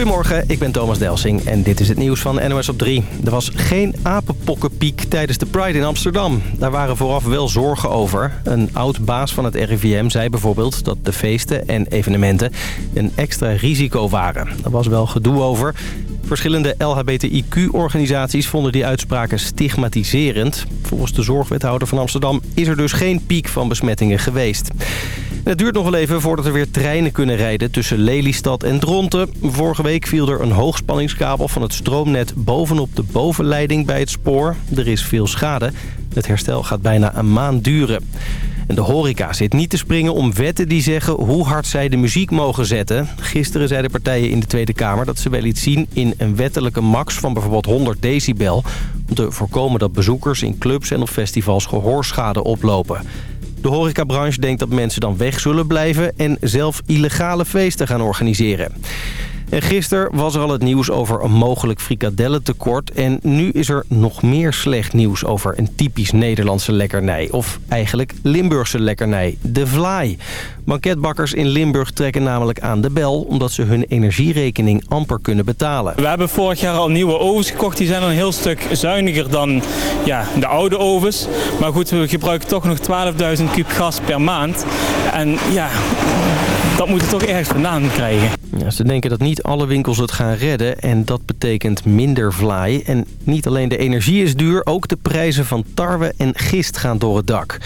Goedemorgen, ik ben Thomas Delsing en dit is het nieuws van NOS op 3. Er was geen apenpokkenpiek tijdens de Pride in Amsterdam. Daar waren vooraf wel zorgen over. Een oud-baas van het RIVM zei bijvoorbeeld dat de feesten en evenementen een extra risico waren. Daar was wel gedoe over. Verschillende LHBTIQ-organisaties vonden die uitspraken stigmatiserend. Volgens de zorgwethouder van Amsterdam is er dus geen piek van besmettingen geweest. Het duurt nog wel even voordat er weer treinen kunnen rijden tussen Lelystad en Dronten. Vorige week viel er een hoogspanningskabel van het stroomnet bovenop de bovenleiding bij het spoor. Er is veel schade. Het herstel gaat bijna een maand duren. En de horeca zit niet te springen om wetten die zeggen hoe hard zij de muziek mogen zetten. Gisteren zeiden partijen in de Tweede Kamer dat ze wel iets zien in een wettelijke max van bijvoorbeeld 100 decibel. Om te voorkomen dat bezoekers in clubs en op festivals gehoorschade oplopen. De horecabranche denkt dat mensen dan weg zullen blijven en zelf illegale feesten gaan organiseren. En gisteren was er al het nieuws over een mogelijk frikadellentekort. En nu is er nog meer slecht nieuws over een typisch Nederlandse lekkernij. Of eigenlijk Limburgse lekkernij, de vlaai. Banketbakkers in Limburg trekken namelijk aan de bel... omdat ze hun energierekening amper kunnen betalen. We hebben vorig jaar al nieuwe ovens gekocht. Die zijn een heel stuk zuiniger dan ja, de oude ovens. Maar goed, we gebruiken toch nog 12.000 kub gas per maand. En ja, dat moet toch ergens vandaan krijgen. Ja, ze denken dat niet alle winkels het gaan redden en dat betekent minder vlaai. En niet alleen de energie is duur, ook de prijzen van tarwe en gist gaan door het dak.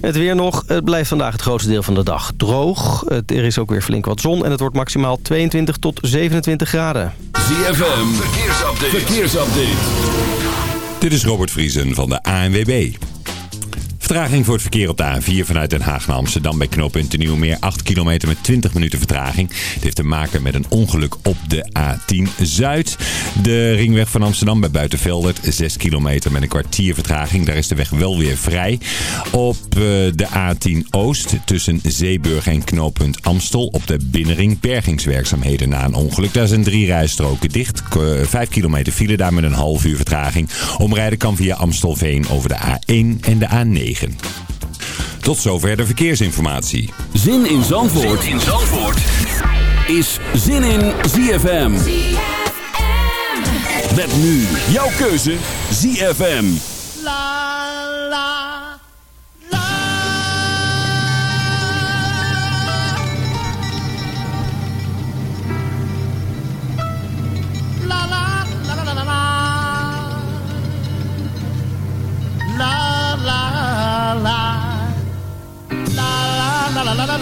Het weer nog. Het blijft vandaag het grootste deel van de dag droog. Het, er is ook weer flink wat zon en het wordt maximaal 22 tot 27 graden. ZFM, verkeersupdate. verkeersupdate. Dit is Robert Vriesen van de ANWB. Vertraging voor het verkeer op de A4 vanuit Den Haag naar Amsterdam bij knooppunt Nieuwmeer. 8 kilometer met 20 minuten vertraging. Het heeft te maken met een ongeluk op de A10 Zuid. De ringweg van Amsterdam bij Buitenveldert. 6 kilometer met een kwartier vertraging. Daar is de weg wel weer vrij. Op eh, de A10 Oost tussen Zeeburg en knooppunt Amstel op de binnenring bergingswerkzaamheden na een ongeluk. Daar zijn drie rijstroken dicht. 5 kilometer file daar met een half uur vertraging. Omrijden kan via Amstelveen over de A1 en de A9. Tot zover de verkeersinformatie. Zin in Zandvoort, zin in Zandvoort. is Zin in ZFM. Met nu jouw keuze ZFM.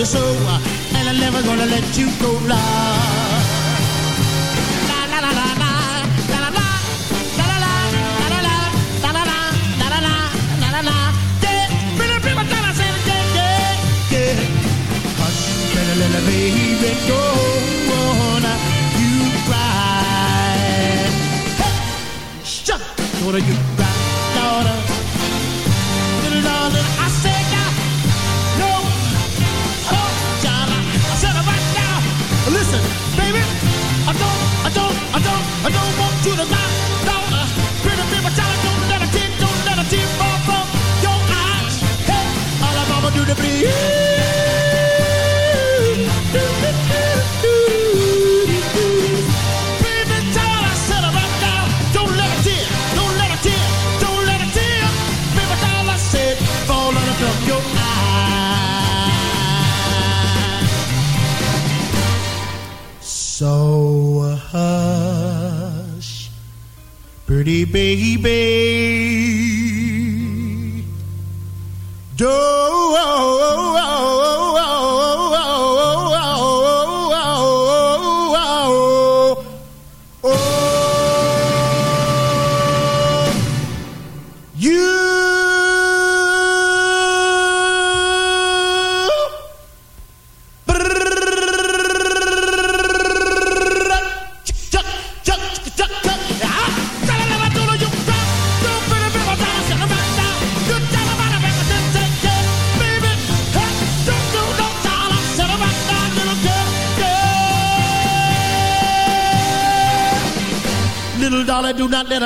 the show, and I'm never gonna let you go. La la la la la. Baby, go on, you cry. Hey, shut up, what are you?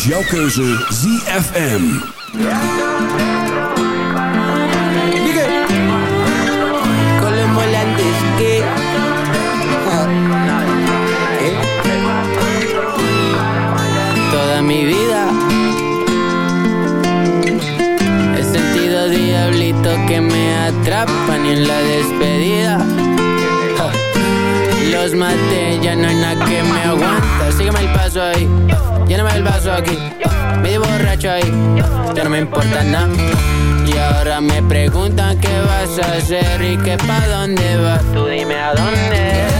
Is jouw keuze ZFM. Con los volantes que Toda mi vida He sentido diablito que me atrapan y en la despedida. Los maté, ya no hay nada que me aguanta. Sígueme el paso ahí, lléname el vaso aquí Medio borracho ahí, ya no me importa nada y ahora me preguntan qué vas a hacer y que pa' dónde vas. Tú dime a dónde.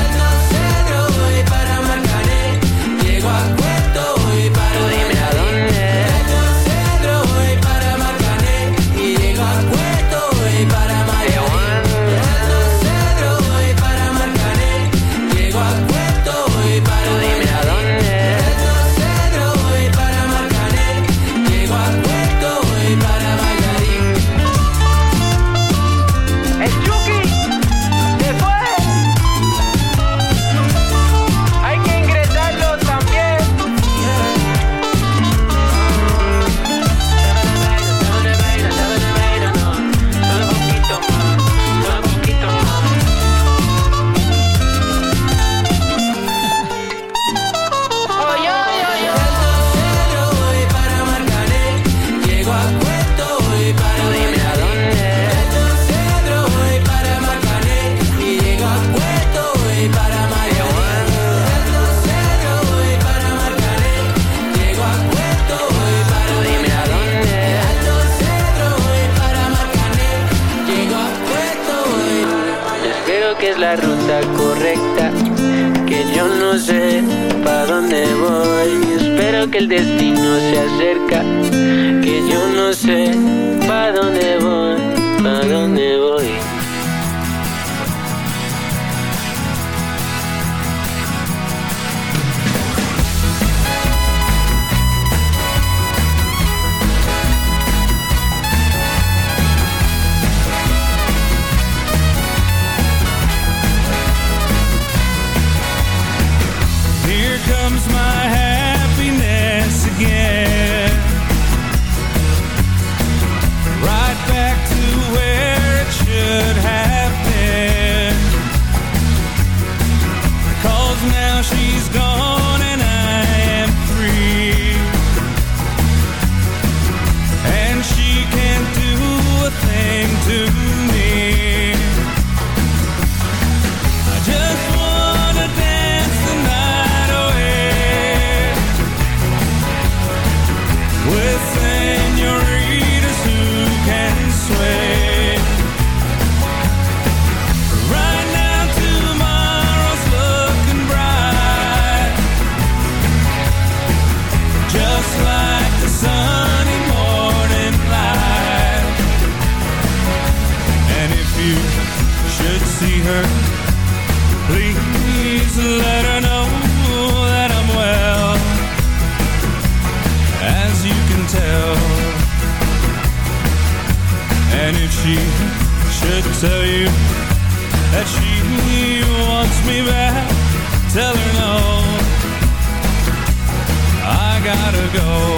that she wants me back, tell her no. I gotta go.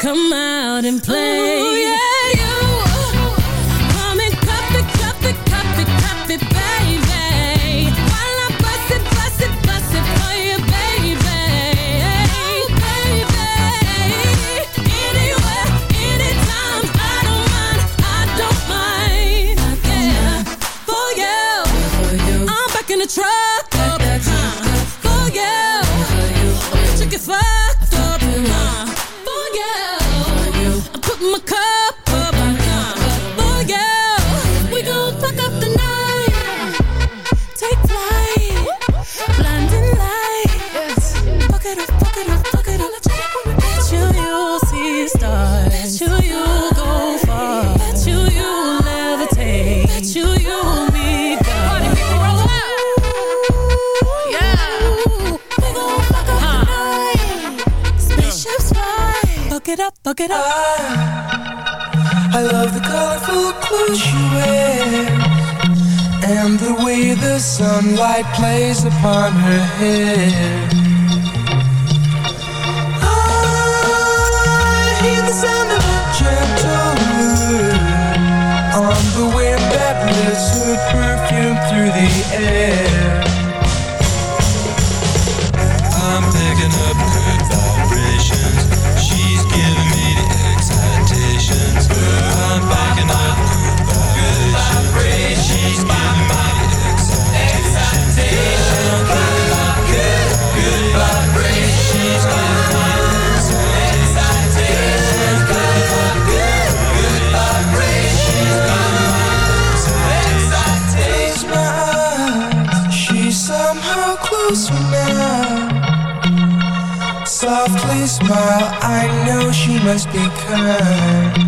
Come out and play. Ooh, yeah, look at. I, I love the colorful clothes she wears and the way the sunlight plays upon her hair. must be kind.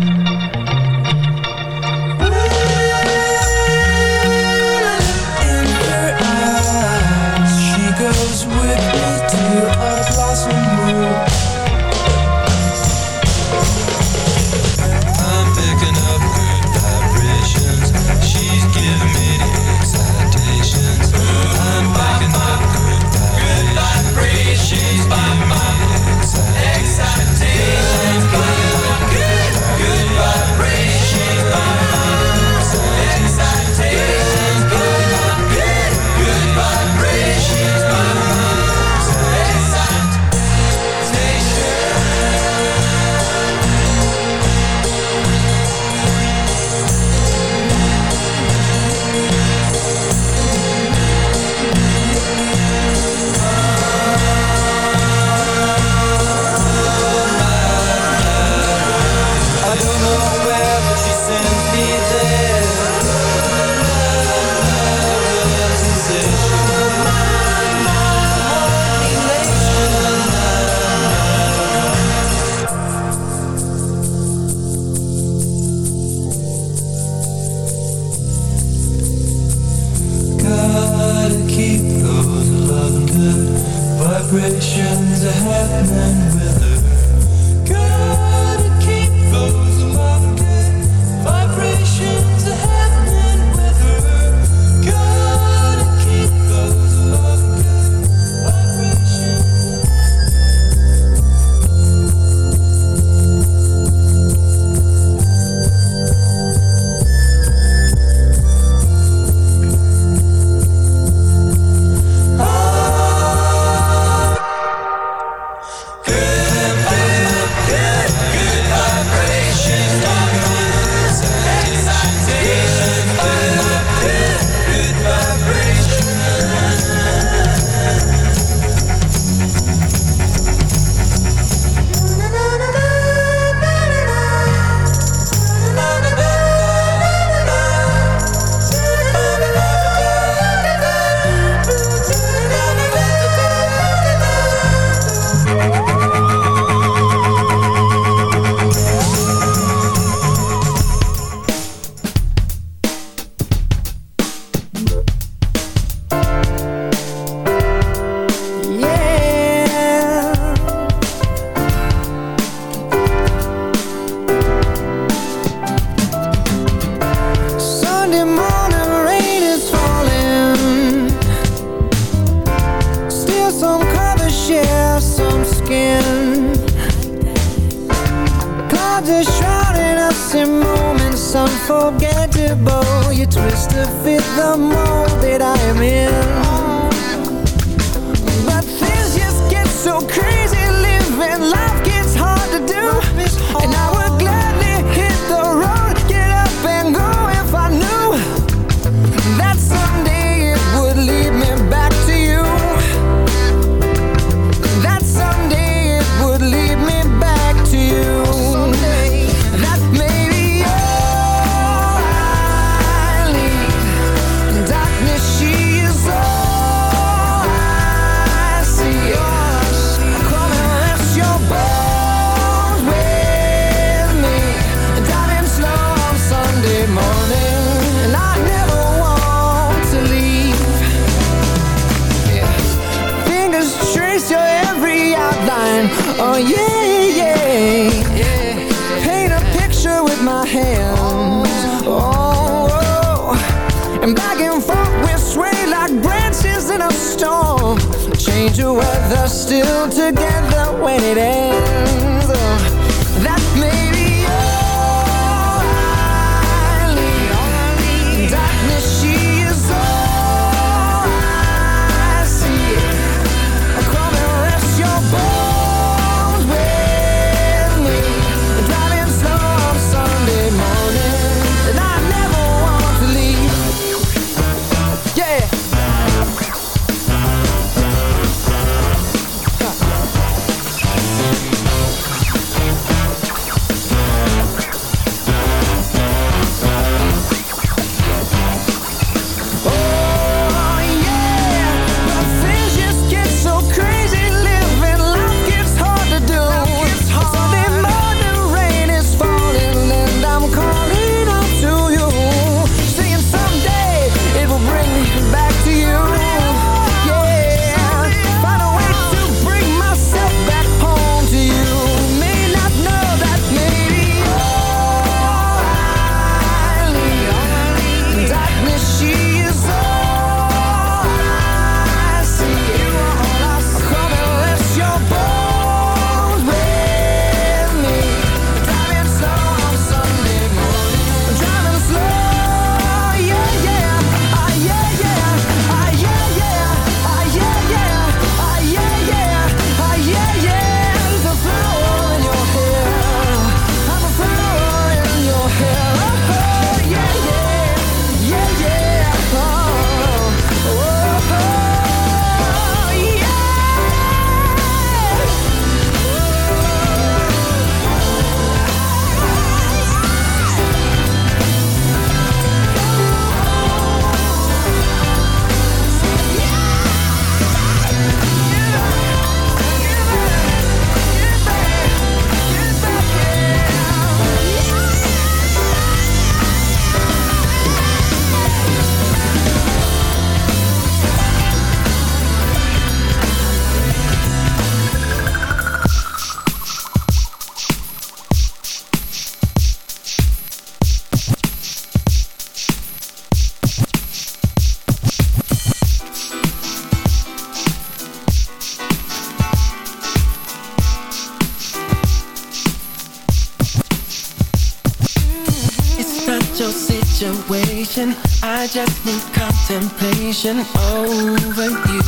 temptation I just need contemplation over you.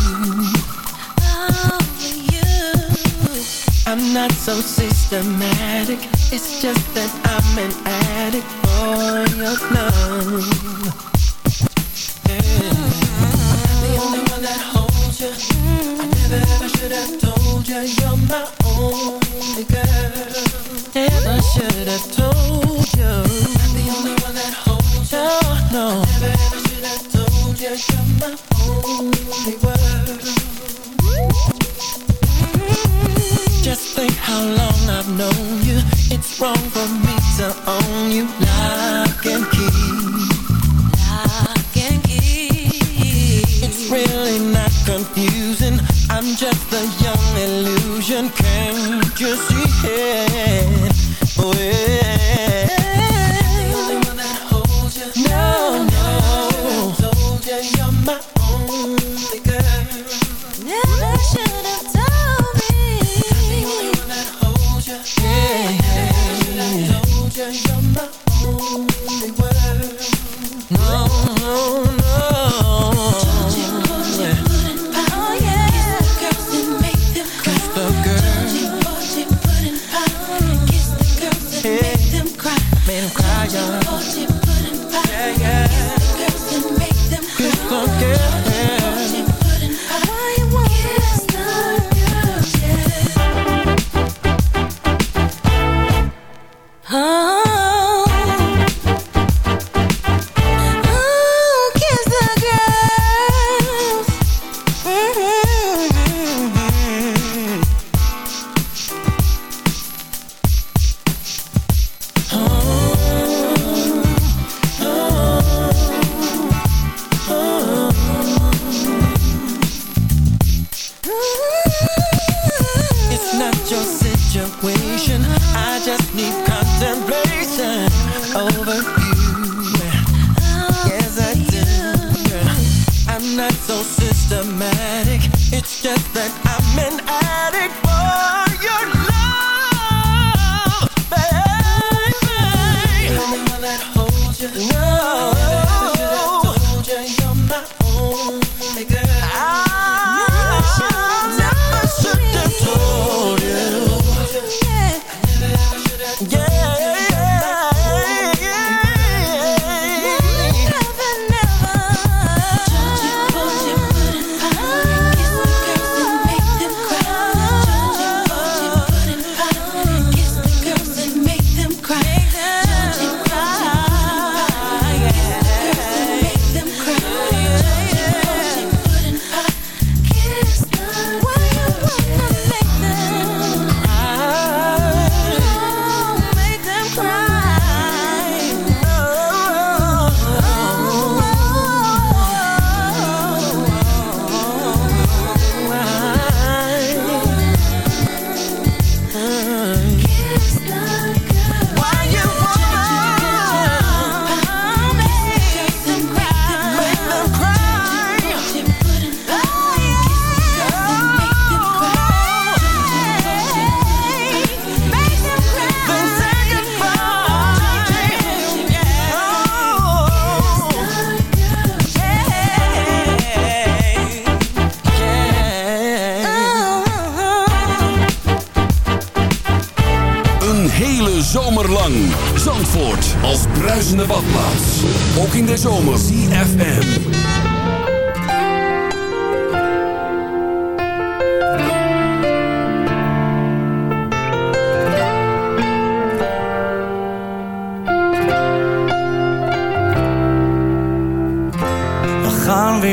Over you. I'm not so systematic. It's just that I'm an addict for your love. Yeah. The only one that holds you I never ever should have told you You're my own. Just need contemplation over you. Yes, I do. I'm not so systematic. It's just that I'm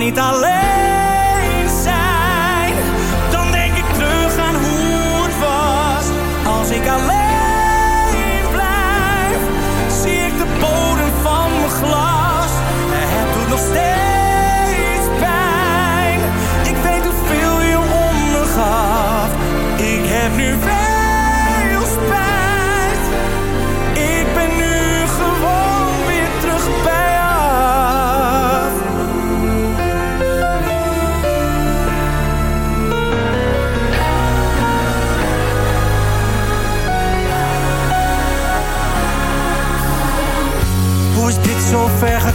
niet alleen.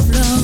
problem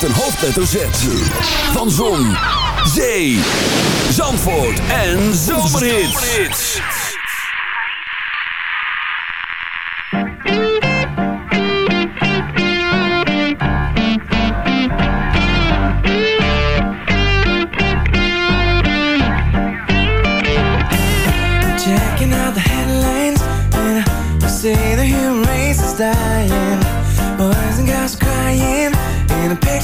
met een hoofdletter Z. Van Zon, Zee, Zandvoort en Zomerhits. Checking out the headlines and I see the human race is dying.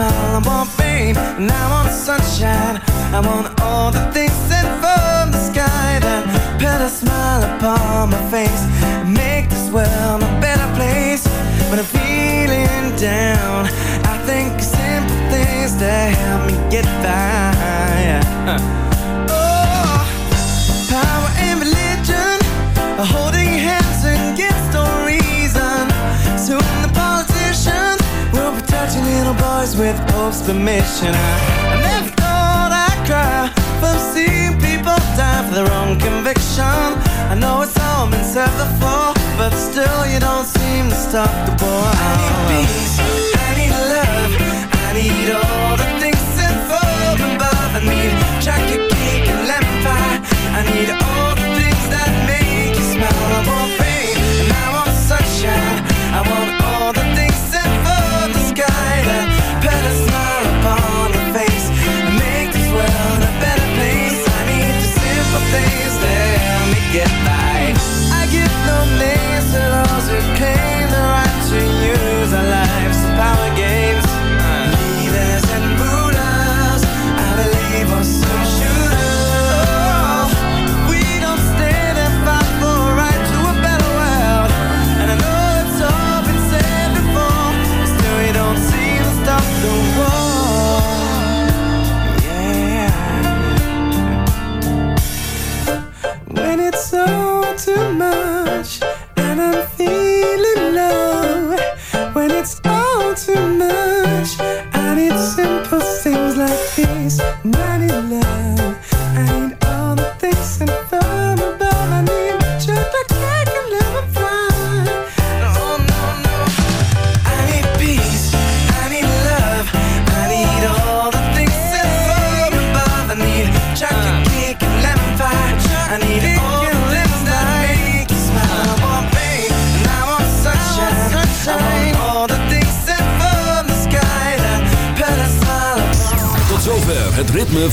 smile. I want fame and I want sunshine. I want all the things sent from the sky that put a smile upon my face and make this world a better place. When I'm feeling down, I think of simple things that help me get by. Oh, power and religion holding hands against no reason. Soon little boys with Pope's permission. I, never thought I'd cry from seeing people die for their own conviction. I know it's all been said before, but still you don't seem to stop the boy. I need peace, I need love, I need all the things sent from above. I need chocolate cake and lemon pie. I need all the things that make you smile. I want fame and I want sunshine. I want